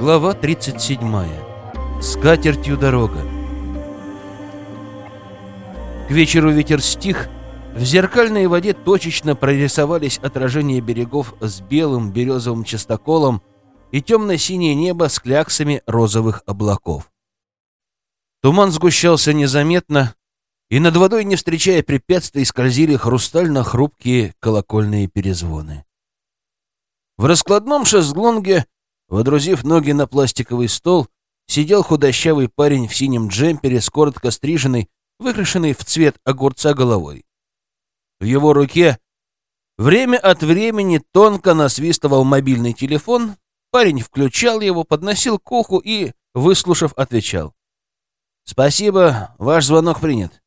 Глава 37. С катертью дорога. К вечеру ветер стих, в зеркальной воде точечно прорисовались отражения берегов с белым березовым частоколом и темно-синее небо с кляксами розовых облаков. Туман сгущался незаметно, и над водой, не встречая препятствий, скользили хрустально-хрупкие колокольные перезвоны. В раскладном шезлонге, водрузив ноги на пластиковый стол, сидел худощавый парень в синем джемпере с коротко стриженной, выкрашенной в цвет огурца головой. В его руке время от времени тонко насвистывал мобильный телефон, парень включал его, подносил к уху и, выслушав, отвечал. «Спасибо, ваш звонок принят».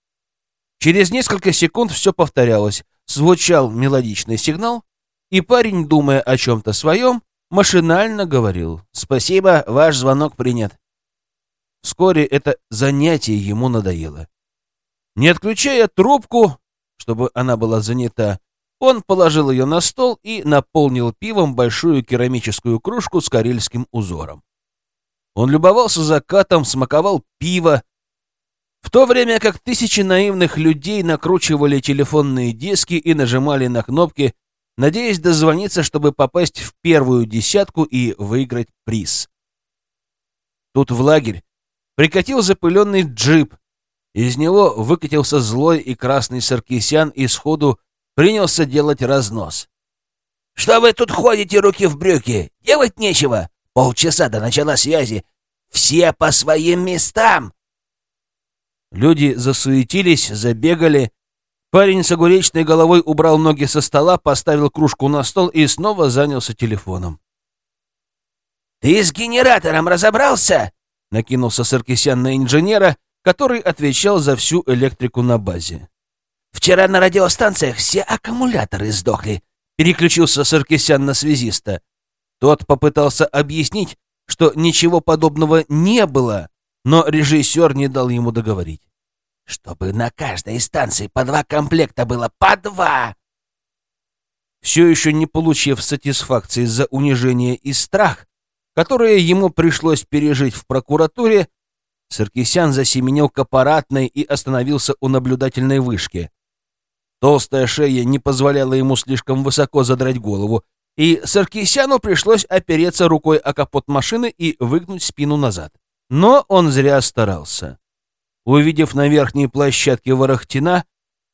Через несколько секунд все повторялось. Звучал мелодичный сигнал, и парень, думая о чем-то своем, машинально говорил «Спасибо, ваш звонок принят». Вскоре это занятие ему надоело. Не отключая трубку, чтобы она была занята, он положил ее на стол и наполнил пивом большую керамическую кружку с карельским узором. Он любовался закатом, смаковал пиво, в то время как тысячи наивных людей накручивали телефонные диски и нажимали на кнопки, надеясь дозвониться, чтобы попасть в первую десятку и выиграть приз. Тут в лагерь прикатил запыленный джип. Из него выкатился злой и красный саркисян и сходу принялся делать разнос. «Что вы тут ходите, руки в брюки? Делать нечего. Полчаса до начала связи. Все по своим местам!» Люди засуетились, забегали, Парень с огуречной головой убрал ноги со стола, поставил кружку на стол и снова занялся телефоном. «Ты с генератором разобрался?» — накинулся Саркисян на инженера, который отвечал за всю электрику на базе. «Вчера на радиостанциях все аккумуляторы сдохли», — переключился Саркисян на связиста. Тот попытался объяснить, что ничего подобного не было, но режиссер не дал ему договорить. Чтобы на каждой станции по два комплекта было, по два! Все еще не получив сатисфакции за унижение и страх, которые ему пришлось пережить в прокуратуре, Саркисян засеменил к аппаратной и остановился у наблюдательной вышки. Толстая шея не позволяла ему слишком высоко задрать голову, и Саркисяну пришлось опереться рукой о капот машины и выгнуть спину назад. Но он зря старался. Увидев на верхней площадке Ворохтина,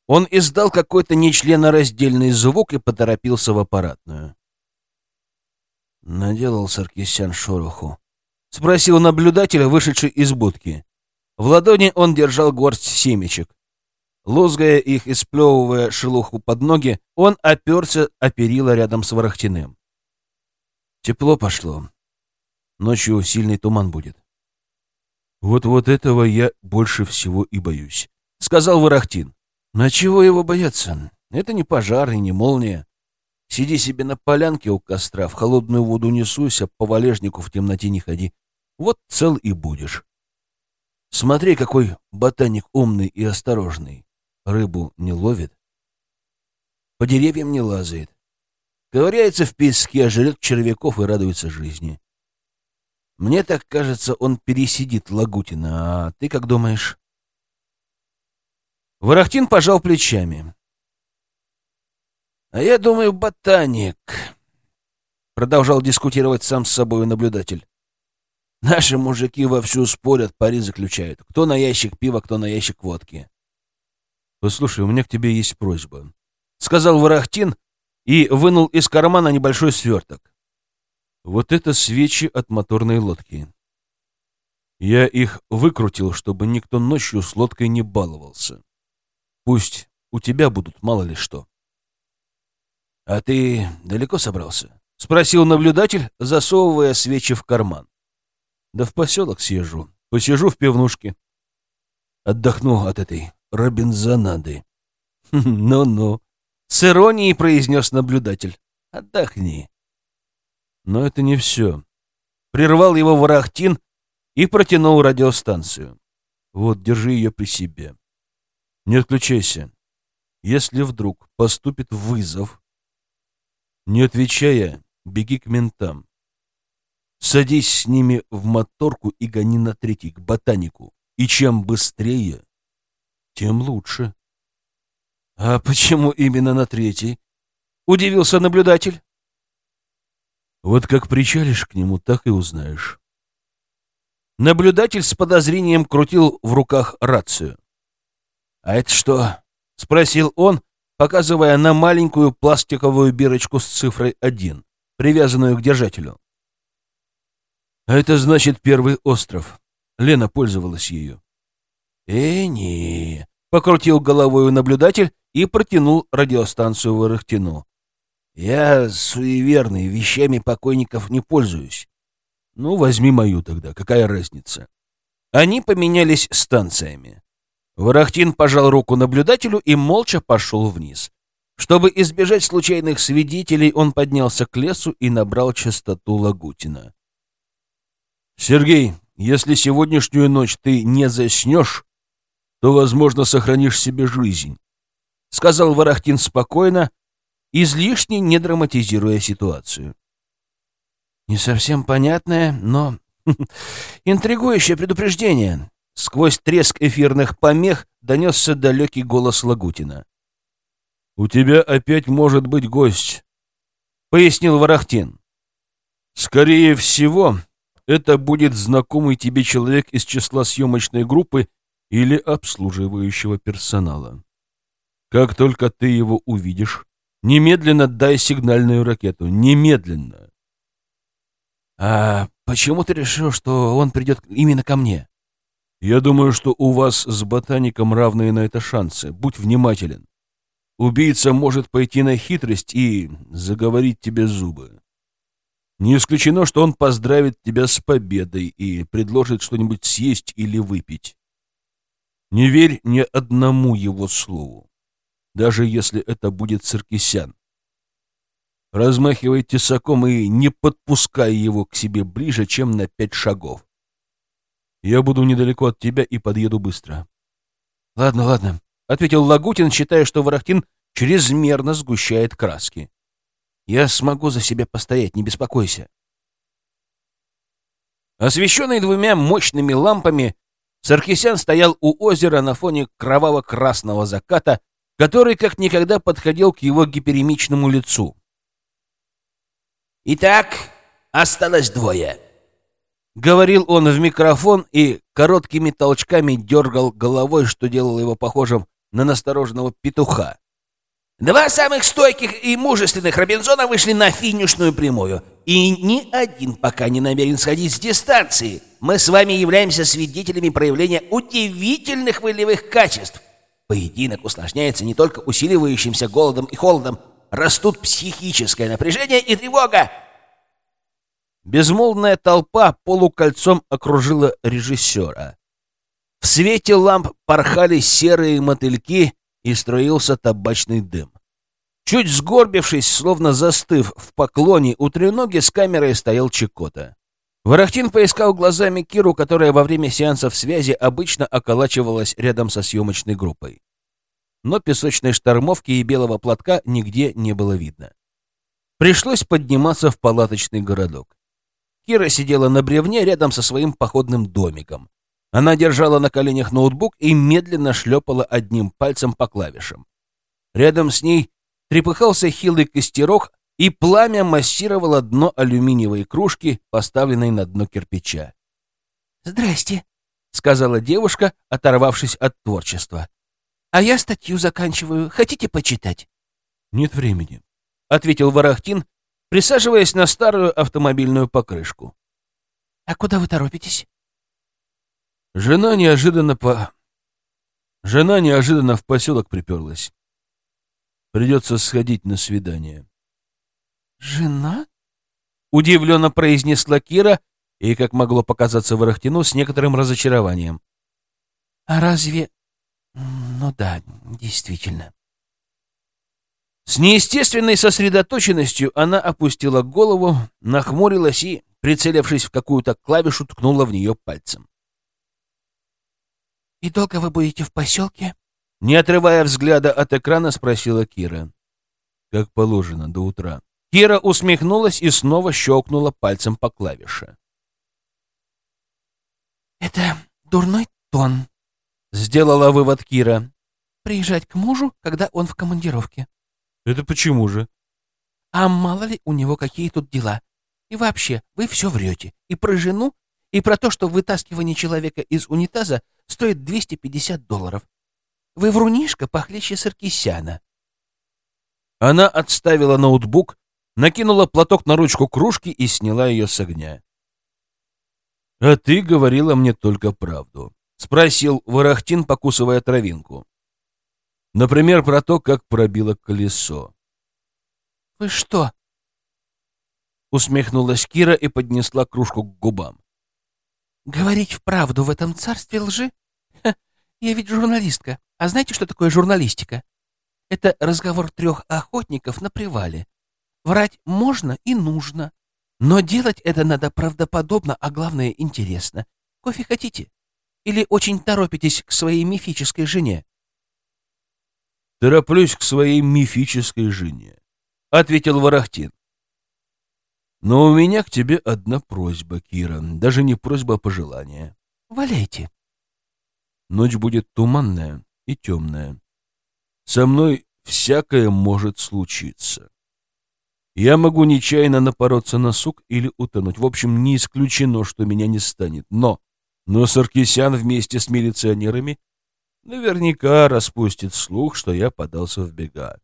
он издал какой-то нечленораздельный звук и поторопился в аппаратную. Наделал Саркисян шороху. Спросил наблюдателя, вышедший из будки. В ладони он держал горсть семечек. Лузгая их и сплевывая шелуху под ноги, он оперся о перила рядом с Ворохтиным. Тепло пошло. Ночью сильный туман будет. «Вот-вот этого я больше всего и боюсь», — сказал Ворохтин. «На чего его бояться? Это не пожар и не молния. Сиди себе на полянке у костра, в холодную воду не суйся, по валежнику в темноте не ходи. Вот цел и будешь. Смотри, какой ботаник умный и осторожный. Рыбу не ловит, по деревьям не лазает. Ковыряется в песке, жрет червяков и радуется жизни. Мне так кажется, он пересидит Лагутина. А ты как думаешь? Ворохтин пожал плечами. А я думаю, ботаник. Продолжал дискутировать сам с собой наблюдатель. Наши мужики вовсю спорят, пари заключают. Кто на ящик пива, кто на ящик водки. Послушай, у меня к тебе есть просьба. Сказал Ворохтин и вынул из кармана небольшой сверток. Вот это свечи от моторной лодки. Я их выкрутил, чтобы никто ночью с лодкой не баловался. Пусть у тебя будут мало ли что. — А ты далеко собрался? — спросил наблюдатель, засовывая свечи в карман. — Да в поселок съезжу, посижу в пивнушке. Отдохну от этой робинзонады. Ну — с иронией произнес наблюдатель. — Отдохни. Но это не все. Прервал его Варахтин и протянул радиостанцию. Вот, держи ее при себе. Не отключайся. Если вдруг поступит вызов, не отвечая, беги к ментам. Садись с ними в моторку и гони на третий, к ботанику. И чем быстрее, тем лучше. — А почему именно на третий? — удивился наблюдатель. — Вот как причалишь к нему, так и узнаешь. Наблюдатель с подозрением крутил в руках рацию. «А это что?» — спросил он, показывая на маленькую пластиковую бирочку с цифрой 1, привязанную к держателю. «А это значит первый остров. Лена пользовалась ею». «Э, не...» — покрутил головой наблюдатель и протянул радиостанцию в Ирахтину. «Я суеверный, вещами покойников не пользуюсь. Ну, возьми мою тогда, какая разница? Они поменялись станциями. Ворохтин пожал руку наблюдателю и молча пошел вниз. Чтобы избежать случайных свидетелей, он поднялся к лесу и набрал частоту Лагутина. «Сергей, если сегодняшнюю ночь ты не заснешь, то, возможно, сохранишь себе жизнь», — сказал Ворохтин спокойно, излишне не драматизируя ситуацию. Не совсем понятное, но интригующее предупреждение. Сквозь треск эфирных помех донесся далекий голос Лагутина. «У тебя опять может быть гость», — пояснил Ворохтин. «Скорее всего, это будет знакомый тебе человек из числа съемочной группы или обслуживающего персонала. Как только ты его увидишь, немедленно дай сигнальную ракету. Немедленно. «А почему ты решил, что он придет именно ко мне?» «Я думаю, что у вас с ботаником равные на это шансы. Будь внимателен. Убийца может пойти на хитрость и заговорить тебе зубы. Не исключено, что он поздравит тебя с победой и предложит что-нибудь съесть или выпить. Не верь ни одному его слову, даже если это будет Саркисян. Размахивай тесаком и не подпускай его к себе ближе, чем на пять шагов. Я буду недалеко от тебя и подъеду быстро. — Ладно, ладно, — ответил Лагутин, считая, что Ворохтин чрезмерно сгущает краски. — Я смогу за себя постоять, не беспокойся. Освещенный двумя мощными лампами, Саркисян стоял у озера на фоне кроваво-красного заката, который как никогда подходил к его гиперемичному лицу. «Итак, осталось двое», — говорил он в микрофон и короткими толчками дергал головой, что делало его похожим на настороженного петуха. Два самых стойких и мужественных Робинзона вышли на финишную прямую, и ни один пока не намерен сходить с дистанции. Мы с вами являемся свидетелями проявления удивительных волевых качеств. Поединок усложняется не только усиливающимся голодом и холодом, растут психическое напряжение и тревога. Безмолвная толпа полукольцом окружила режиссера. В свете ламп порхали серые мотыльки и строился табачный дым. Чуть сгорбившись, словно застыв в поклоне, у треноги с камерой стоял Чекота. Ворохтин поискал глазами Киру, которая во время сеансов связи обычно околачивалась рядом со съемочной группой но песочной штормовки и белого платка нигде не было видно. Пришлось подниматься в палаточный городок. Кира сидела на бревне рядом со своим походным домиком. Она держала на коленях ноутбук и медленно шлепала одним пальцем по клавишам. Рядом с ней трепыхался хилый костерок, и пламя массировало дно алюминиевой кружки, поставленной на дно кирпича. «Здрасте», — сказала девушка, оторвавшись от творчества. А я статью заканчиваю. Хотите почитать? Нет времени, ответил Ворохтин, присаживаясь на старую автомобильную покрышку. А куда вы торопитесь? Жена неожиданно по... Жена неожиданно в поселок приперлась. Придется сходить на свидание. Жена? Удивленно произнесла Кира и, как могло показаться Ворохтину, с некоторым разочарованием. А разве ну да, действительно. С неестественной сосредоточенностью она опустила голову, нахмурилась и, прицелившись в какую-то клавишу, ткнула в нее пальцем. «И долго вы будете в поселке?» Не отрывая взгляда от экрана, спросила Кира. «Как положено, до утра». Кира усмехнулась и снова щелкнула пальцем по клавише. Это дурной тон. Сделала вывод Кира. Приезжать к мужу, когда он в командировке. Это почему же? А мало ли у него какие тут дела. И вообще, вы все врете. И про жену, и про то, что вытаскивание человека из унитаза стоит 250 долларов. Вы врунишка похлеще Саркисяна. Она отставила ноутбук, накинула платок на ручку кружки и сняла ее с огня. «А ты говорила мне только правду», — спросил Ворохтин, покусывая травинку. «Например, про то, как пробило колесо». «Вы что?» Усмехнулась Кира и поднесла кружку к губам. «Говорить вправду в этом царстве лжи? Ха, я ведь журналистка. А знаете, что такое журналистика? Это разговор трех охотников на привале. Врать можно и нужно. Но делать это надо правдоподобно, а главное интересно. Кофе хотите? Или очень торопитесь к своей мифической жене? «Тороплюсь к своей мифической жене», — ответил Ворохтин. «Но у меня к тебе одна просьба, Кира. Даже не просьба, а пожелание». «Валяйте». Ночь будет туманная и темная. Со мной всякое может случиться. Я могу нечаянно напороться на сук или утонуть. В общем, не исключено, что меня не станет. Но, но Саркисян вместе с милиционерами наверняка распустит слух, что я подался в бега.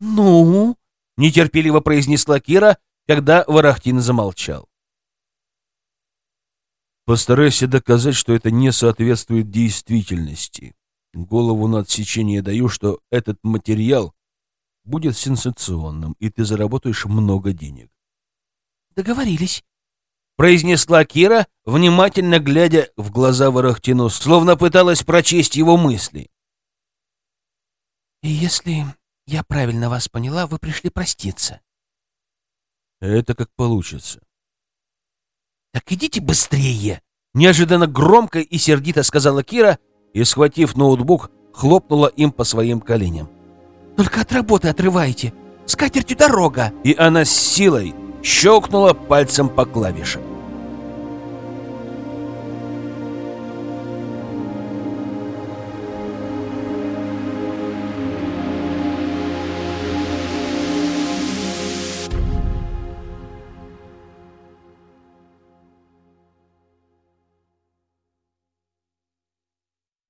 «Ну?» — нетерпеливо произнесла Кира, когда Ворохтин замолчал. Постарайся доказать, что это не соответствует действительности. Голову на отсечение даю, что этот материал будет сенсационным, и ты заработаешь много денег. Договорились. Произнесла Кира, внимательно глядя в глаза Ворохтину, словно пыталась прочесть его мысли. И если я правильно вас поняла, вы пришли проститься. Это как получится. Так идите быстрее! Неожиданно громко и сердито сказала Кира и, схватив ноутбук, хлопнула им по своим коленям. Только от работы отрывайте. С катертью дорога. И она с силой щелкнула пальцем по клавишам.